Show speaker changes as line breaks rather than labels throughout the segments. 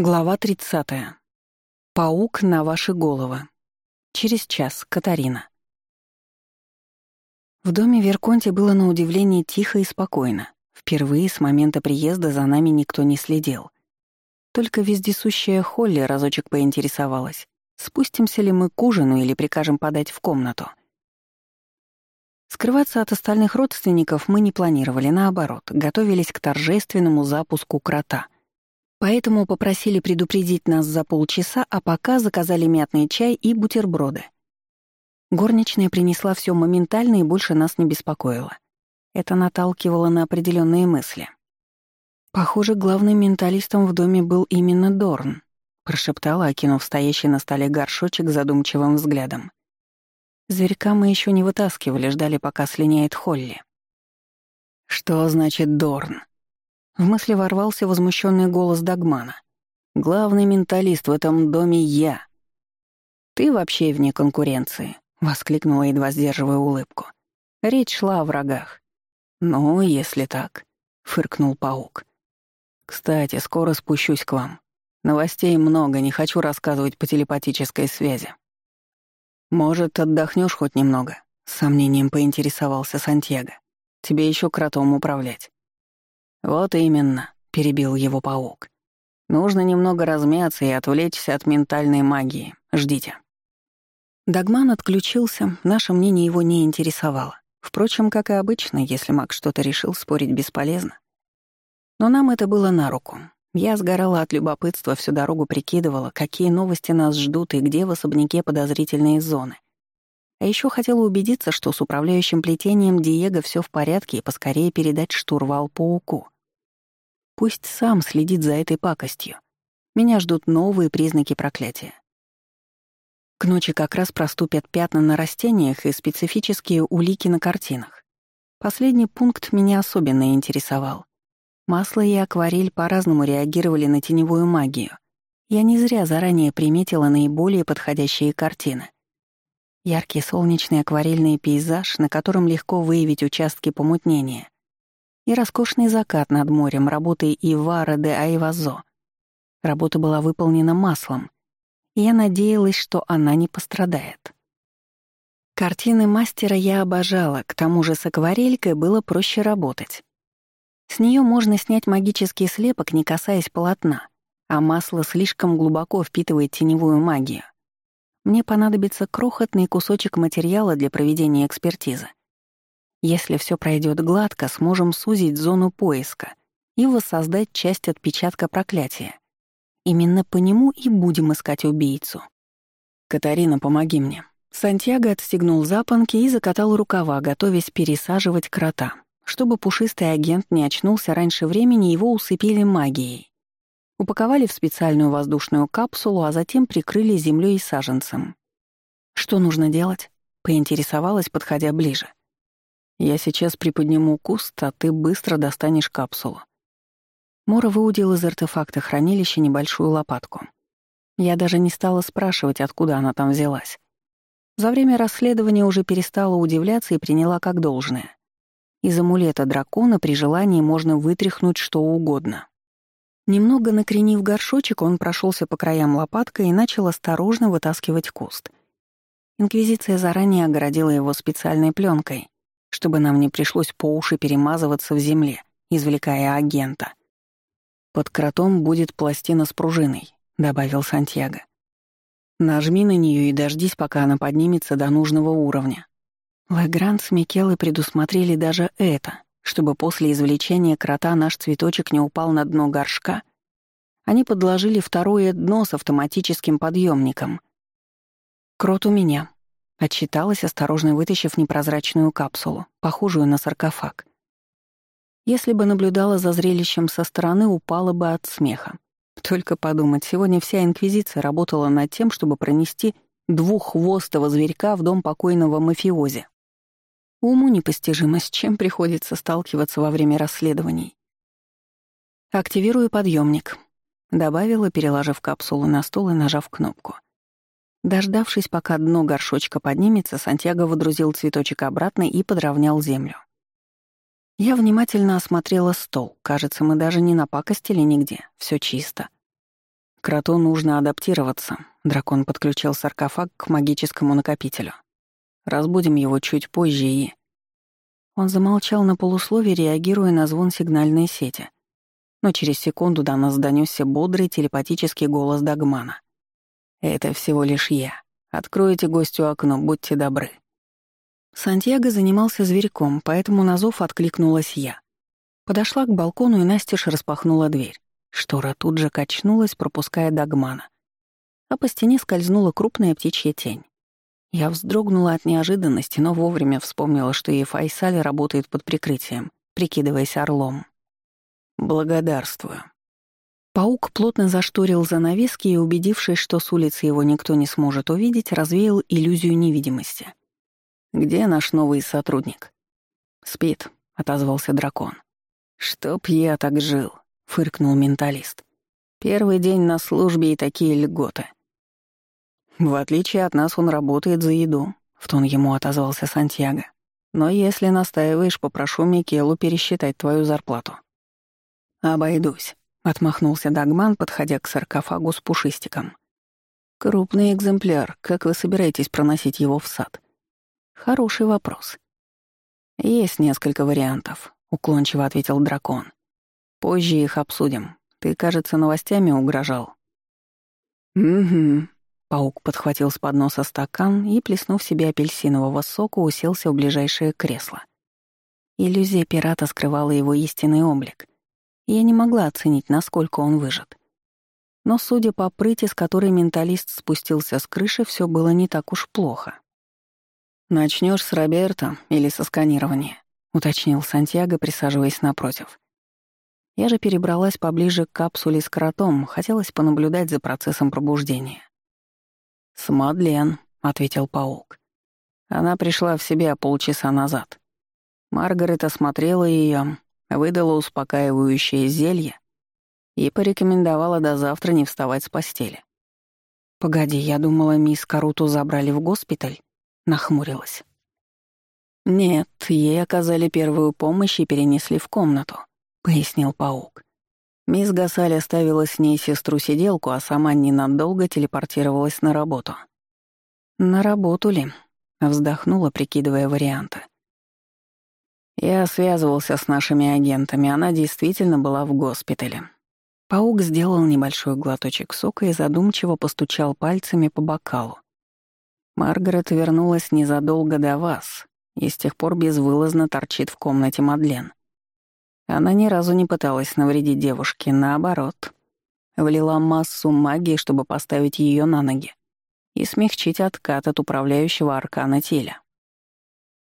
Глава 30. Паук на ваши головы. Через час. Катарина. В доме Верконте было на удивление тихо и спокойно. Впервые с момента приезда за нами никто не следил. Только вездесущая Холли разочек поинтересовалась, спустимся ли мы к ужину или прикажем подать в комнату. Скрываться от остальных родственников мы не планировали, наоборот, готовились к торжественному запуску крота — Поэтому попросили предупредить нас за полчаса, а пока заказали мятный чай и бутерброды. Горничная принесла все моментально и больше нас не беспокоила. Это наталкивало на определенные мысли. «Похоже, главным менталистом в доме был именно Дорн», прошептала, окинув стоящий на столе горшочек задумчивым взглядом. Зверька мы еще не вытаскивали, ждали, пока слиняет Холли. «Что значит Дорн?» В мысли ворвался возмущенный голос Дагмана. «Главный менталист в этом доме я». «Ты вообще вне конкуренции», — воскликнула, едва сдерживая улыбку. Речь шла о врагах. «Ну, если так», — фыркнул паук. «Кстати, скоро спущусь к вам. Новостей много, не хочу рассказывать по телепатической связи». «Может, отдохнешь хоть немного?» — с сомнением поинтересовался Сантьяго. «Тебе еще кротом управлять». «Вот именно», — перебил его паук. «Нужно немного размяться и отвлечься от ментальной магии. Ждите». Дагман отключился, наше мнение его не интересовало. Впрочем, как и обычно, если маг что-то решил, спорить бесполезно. Но нам это было на руку. Я сгорала от любопытства, всю дорогу прикидывала, какие новости нас ждут и где в особняке подозрительные зоны. А еще хотела убедиться, что с управляющим плетением Диего все в порядке и поскорее передать штурвал пауку. Пусть сам следит за этой пакостью. Меня ждут новые признаки проклятия. К ночи как раз проступят пятна на растениях и специфические улики на картинах. Последний пункт меня особенно интересовал. Масло и акварель по-разному реагировали на теневую магию. Я не зря заранее приметила наиболее подходящие картины. Яркий солнечный акварельный пейзаж, на котором легко выявить участки помутнения. И роскошный закат над морем работы Ивара де Айвазо. Работа была выполнена маслом, и я надеялась, что она не пострадает. Картины мастера я обожала, к тому же с акварелькой было проще работать. С нее можно снять магический слепок, не касаясь полотна, а масло слишком глубоко впитывает теневую магию — мне понадобится крохотный кусочек материала для проведения экспертизы. Если все пройдет гладко, сможем сузить зону поиска и воссоздать часть отпечатка проклятия. Именно по нему и будем искать убийцу. «Катарина, помоги мне». Сантьяго отстегнул запонки и закатал рукава, готовясь пересаживать крота. Чтобы пушистый агент не очнулся раньше времени, его усыпили магией. Упаковали в специальную воздушную капсулу, а затем прикрыли землей и саженцем. «Что нужно делать?» — поинтересовалась, подходя ближе. «Я сейчас приподниму куст, а ты быстро достанешь капсулу». Мора выудил из артефакта хранилища небольшую лопатку. Я даже не стала спрашивать, откуда она там взялась. За время расследования уже перестала удивляться и приняла как должное. Из амулета дракона при желании можно вытряхнуть что угодно. Немного накренив горшочек, он прошелся по краям лопаткой и начал осторожно вытаскивать куст. Инквизиция заранее огородила его специальной пленкой, чтобы нам не пришлось по уши перемазываться в земле, извлекая агента. «Под кротом будет пластина с пружиной», — добавил Сантьяго. «Нажми на нее и дождись, пока она поднимется до нужного уровня». Легранд с Микелой предусмотрели даже это — чтобы после извлечения крота наш цветочек не упал на дно горшка, они подложили второе дно с автоматическим подъемником. «Крот у меня», — отчиталась, осторожно вытащив непрозрачную капсулу, похожую на саркофаг. Если бы наблюдала за зрелищем со стороны, упала бы от смеха. Только подумать, сегодня вся Инквизиция работала над тем, чтобы пронести двуххвостого зверька в дом покойного мафиози. Уму непостижимо, с чем приходится сталкиваться во время расследований. «Активирую подъемник», — добавила, переложив капсулу на стол и нажав кнопку. Дождавшись, пока дно горшочка поднимется, Сантьяго выдрузил цветочек обратно и подровнял землю. Я внимательно осмотрела стол. Кажется, мы даже не напакостили нигде. Все чисто. Кроту нужно адаптироваться. Дракон подключил саркофаг к магическому накопителю. Разбудим его чуть позже и... Он замолчал на полуслове, реагируя на звон сигнальной сети. Но через секунду до нас донёсся бодрый телепатический голос Дагмана. «Это всего лишь я. Откройте гостю окно, будьте добры». Сантьяго занимался зверьком, поэтому на зов откликнулась я. Подошла к балкону и настежь распахнула дверь. Штора тут же качнулась, пропуская Дагмана. А по стене скользнула крупная птичья тень. Я вздрогнула от неожиданности, но вовремя вспомнила, что и Файсаль работает под прикрытием, прикидываясь орлом. «Благодарствую». Паук плотно зашторил занавески и, убедившись, что с улицы его никто не сможет увидеть, развеял иллюзию невидимости. «Где наш новый сотрудник?» «Спит», — отозвался дракон. «Чтоб я так жил», — фыркнул менталист. «Первый день на службе и такие льготы». «В отличие от нас он работает за еду», — в тон ему отозвался Сантьяго. «Но если настаиваешь, попрошу Микелу пересчитать твою зарплату». «Обойдусь», — отмахнулся Дагман, подходя к саркофагу с пушистиком. «Крупный экземпляр. Как вы собираетесь проносить его в сад?» «Хороший вопрос». «Есть несколько вариантов», — уклончиво ответил дракон. «Позже их обсудим. Ты, кажется, новостями угрожал». «Угу», Паук подхватил с подноса стакан и, плеснув себе апельсинового сока, уселся в ближайшее кресло. Иллюзия пирата скрывала его истинный облик, я не могла оценить, насколько он выжат. Но, судя по прыти, с которой менталист спустился с крыши, все было не так уж плохо. Начнешь с Роберта или со сканирования?» — уточнил Сантьяго, присаживаясь напротив. Я же перебралась поближе к капсуле с кротом, хотелось понаблюдать за процессом пробуждения. «С Мадлен», — ответил паук. Она пришла в себя полчаса назад. Маргарет осмотрела ее, выдала успокаивающее зелье и порекомендовала до завтра не вставать с постели. «Погоди, я думала, мисс Каруту забрали в госпиталь?» — нахмурилась. «Нет, ей оказали первую помощь и перенесли в комнату», — пояснил паук. Мисс Гасаль оставила с ней сестру-сиделку, а сама ненадолго телепортировалась на работу. «На работу ли?» — вздохнула, прикидывая варианты. Я связывался с нашими агентами, она действительно была в госпитале. Паук сделал небольшой глоточек сока и задумчиво постучал пальцами по бокалу. Маргарет вернулась незадолго до вас и с тех пор безвылазно торчит в комнате Мадлен. Она ни разу не пыталась навредить девушке, наоборот. Влила массу магии, чтобы поставить ее на ноги и смягчить откат от управляющего аркана теля.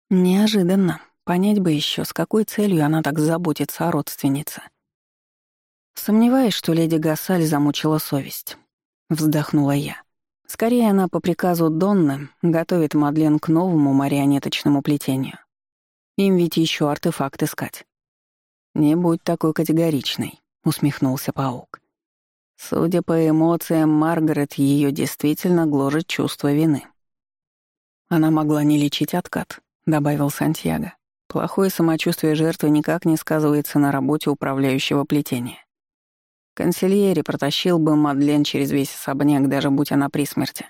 Неожиданно. Понять бы еще, с какой целью она так заботится о родственнице. Сомневаюсь, что леди Гасаль замучила совесть. Вздохнула я. Скорее, она по приказу Донны готовит Мадлен к новому марионеточному плетению. Им ведь еще артефакт искать. «Не будь такой категоричной», — усмехнулся паук. Судя по эмоциям, Маргарет ее действительно гложет чувство вины. «Она могла не лечить откат», — добавил Сантьяго. «Плохое самочувствие жертвы никак не сказывается на работе управляющего плетения. Консильери протащил бы Мадлен через весь особняк, даже будь она при смерти».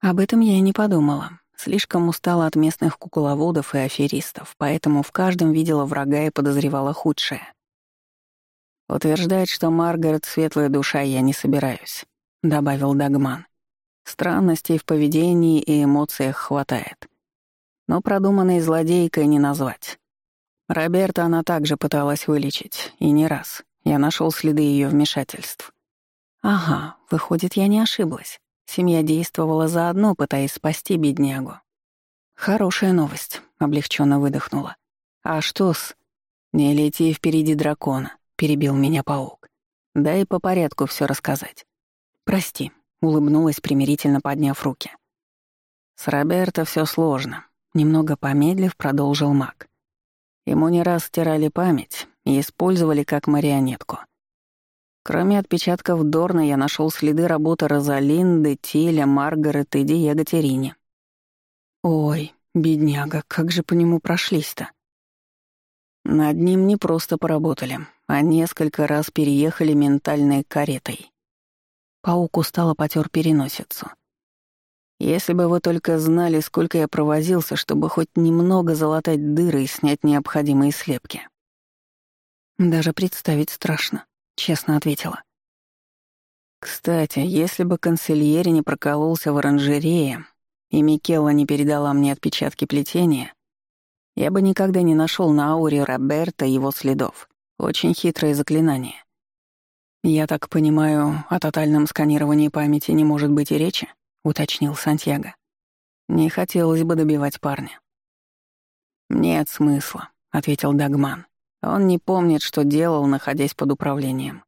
Об этом я и не подумала. Слишком устала от местных кукловодов и аферистов, поэтому в каждом видела врага и подозревала худшее. «Утверждать, что Маргарет — светлая душа, я не собираюсь», — добавил Дагман. «Странностей в поведении и эмоциях хватает. Но продуманной злодейкой не назвать. Роберта она также пыталась вылечить, и не раз. Я нашел следы ее вмешательств. Ага, выходит, я не ошиблась. Семья действовала заодно, пытаясь спасти беднягу. «Хорошая новость», — облегченно выдохнула. «А что с...» «Не лети впереди дракона», — перебил меня паук. «Дай по порядку все рассказать». «Прости», — улыбнулась, примирительно подняв руки. «С Роберто все сложно», — немного помедлив продолжил маг. Ему не раз стирали память и использовали как марионетку — Кроме отпечатков Дорна я нашел следы работы Розалинды, Тиля, Маргарет и Диего. Ой, бедняга, как же по нему прошлись-то? Над ним не просто поработали, а несколько раз переехали ментальной каретой. Паук устало потер переносицу. Если бы вы только знали, сколько я провозился, чтобы хоть немного залатать дыры и снять необходимые слепки. Даже представить страшно, честно ответила. Кстати, если бы консильери не прокололся в оранжерее, и Микелла не передала мне отпечатки плетения, я бы никогда не нашел на ауре Роберта его следов. Очень хитрое заклинание. Я так понимаю, о тотальном сканировании памяти не может быть и речи? уточнил Сантьяго. Не хотелось бы добивать парня. Нет смысла, ответил Дагман. Он не помнит, что делал, находясь под управлением.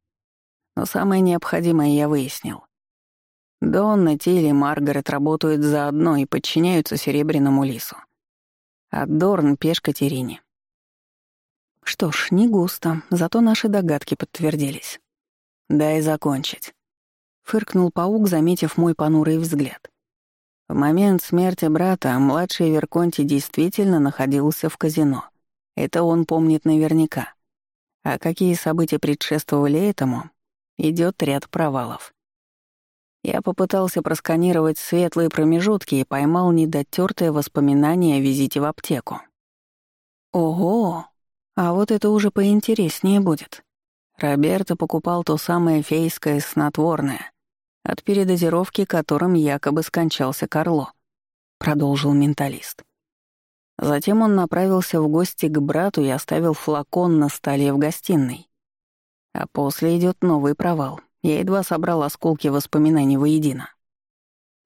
Но самое необходимое я выяснил. Донна, Тилли и Маргарет работают заодно и подчиняются Серебряному Лису. А Дорн — пешка Терине. Что ж, не густо, зато наши догадки подтвердились. «Дай закончить», — фыркнул паук, заметив мой понурый взгляд. В момент смерти брата младший Верконти действительно находился в казино. Это он помнит наверняка. А какие события предшествовали этому, идет ряд провалов. Я попытался просканировать светлые промежутки и поймал недотёртое воспоминание о визите в аптеку. Ого! А вот это уже поинтереснее будет. Роберто покупал то самое фейское снотворное, от передозировки которым якобы скончался Карло, продолжил менталист. Затем он направился в гости к брату и оставил флакон на столе в гостиной. А после идет новый провал. Я едва собрал осколки воспоминаний воедино.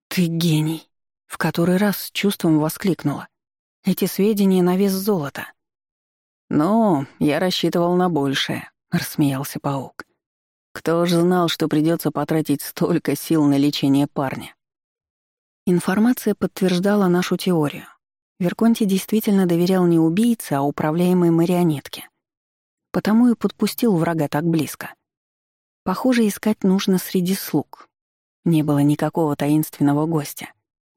«Ты гений!» — в который раз с чувством воскликнула. «Эти сведения на вес золота». «Ну, я рассчитывал на большее», — рассмеялся паук. «Кто ж знал, что придется потратить столько сил на лечение парня?» Информация подтверждала нашу теорию. Верконти действительно доверял не убийце, а управляемой марионетке. Потому и подпустил врага так близко. Похоже, искать нужно среди слуг. Не было никакого таинственного гостя.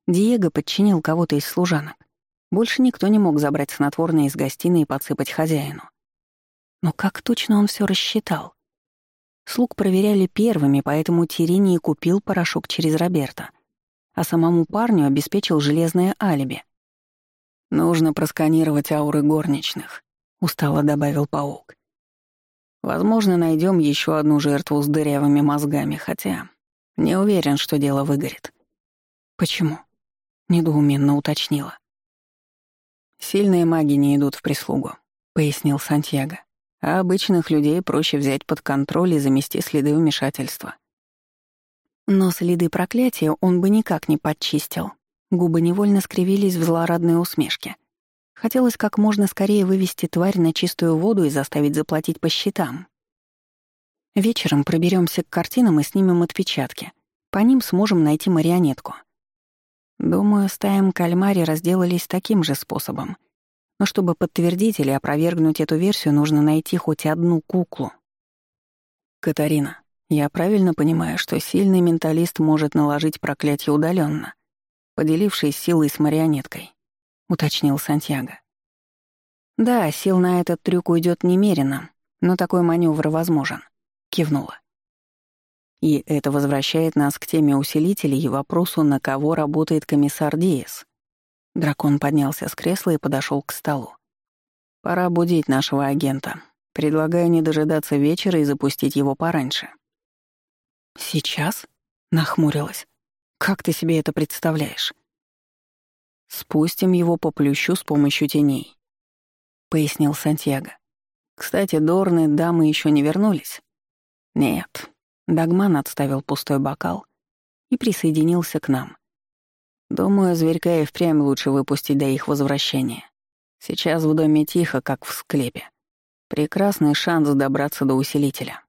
Диего подчинил кого-то из служанок. Больше никто не мог забрать снотворное из гостиной и подсыпать хозяину. Но как точно он все рассчитал? Слуг проверяли первыми, поэтому Терини купил порошок через Роберта, а самому парню обеспечил железное алиби. «Нужно просканировать ауры горничных», — устало добавил паук. Возможно, найдем еще одну жертву с дырявыми мозгами, хотя не уверен, что дело выгорит. Почему? Недоуменно уточнила. Сильные маги не идут в прислугу, пояснил Сантьяго. А обычных людей проще взять под контроль и замести следы вмешательства. Но следы проклятия он бы никак не подчистил. Губы невольно скривились в злорадной усмешке. Хотелось как можно скорее вывести тварь на чистую воду и заставить заплатить по счетам. Вечером проберемся к картинам и снимем отпечатки. По ним сможем найти марионетку. Думаю, стаем кальмари разделались таким же способом. Но чтобы подтвердить или опровергнуть эту версию, нужно найти хоть одну куклу. Катарина, я правильно понимаю, что сильный менталист может наложить проклятие удаленно, поделившись силой с марионеткой? — уточнил Сантьяго. «Да, сил на этот трюк уйдет немерено, но такой маневр возможен», — кивнула. И это возвращает нас к теме усилителей и вопросу, на кого работает комиссар Диес. Дракон поднялся с кресла и подошел к столу. «Пора будить нашего агента. Предлагаю не дожидаться вечера и запустить его пораньше». «Сейчас?» — нахмурилась. «Как ты себе это представляешь?» Спустим его по плющу с помощью теней», — пояснил Сантьяго. «Кстати, Дорны дамы еще не вернулись?» «Нет». Дагман отставил пустой бокал и присоединился к нам. «Думаю, зверька и впрямь лучше выпустить до их возвращения. Сейчас в доме тихо, как в склепе. Прекрасный шанс добраться до усилителя».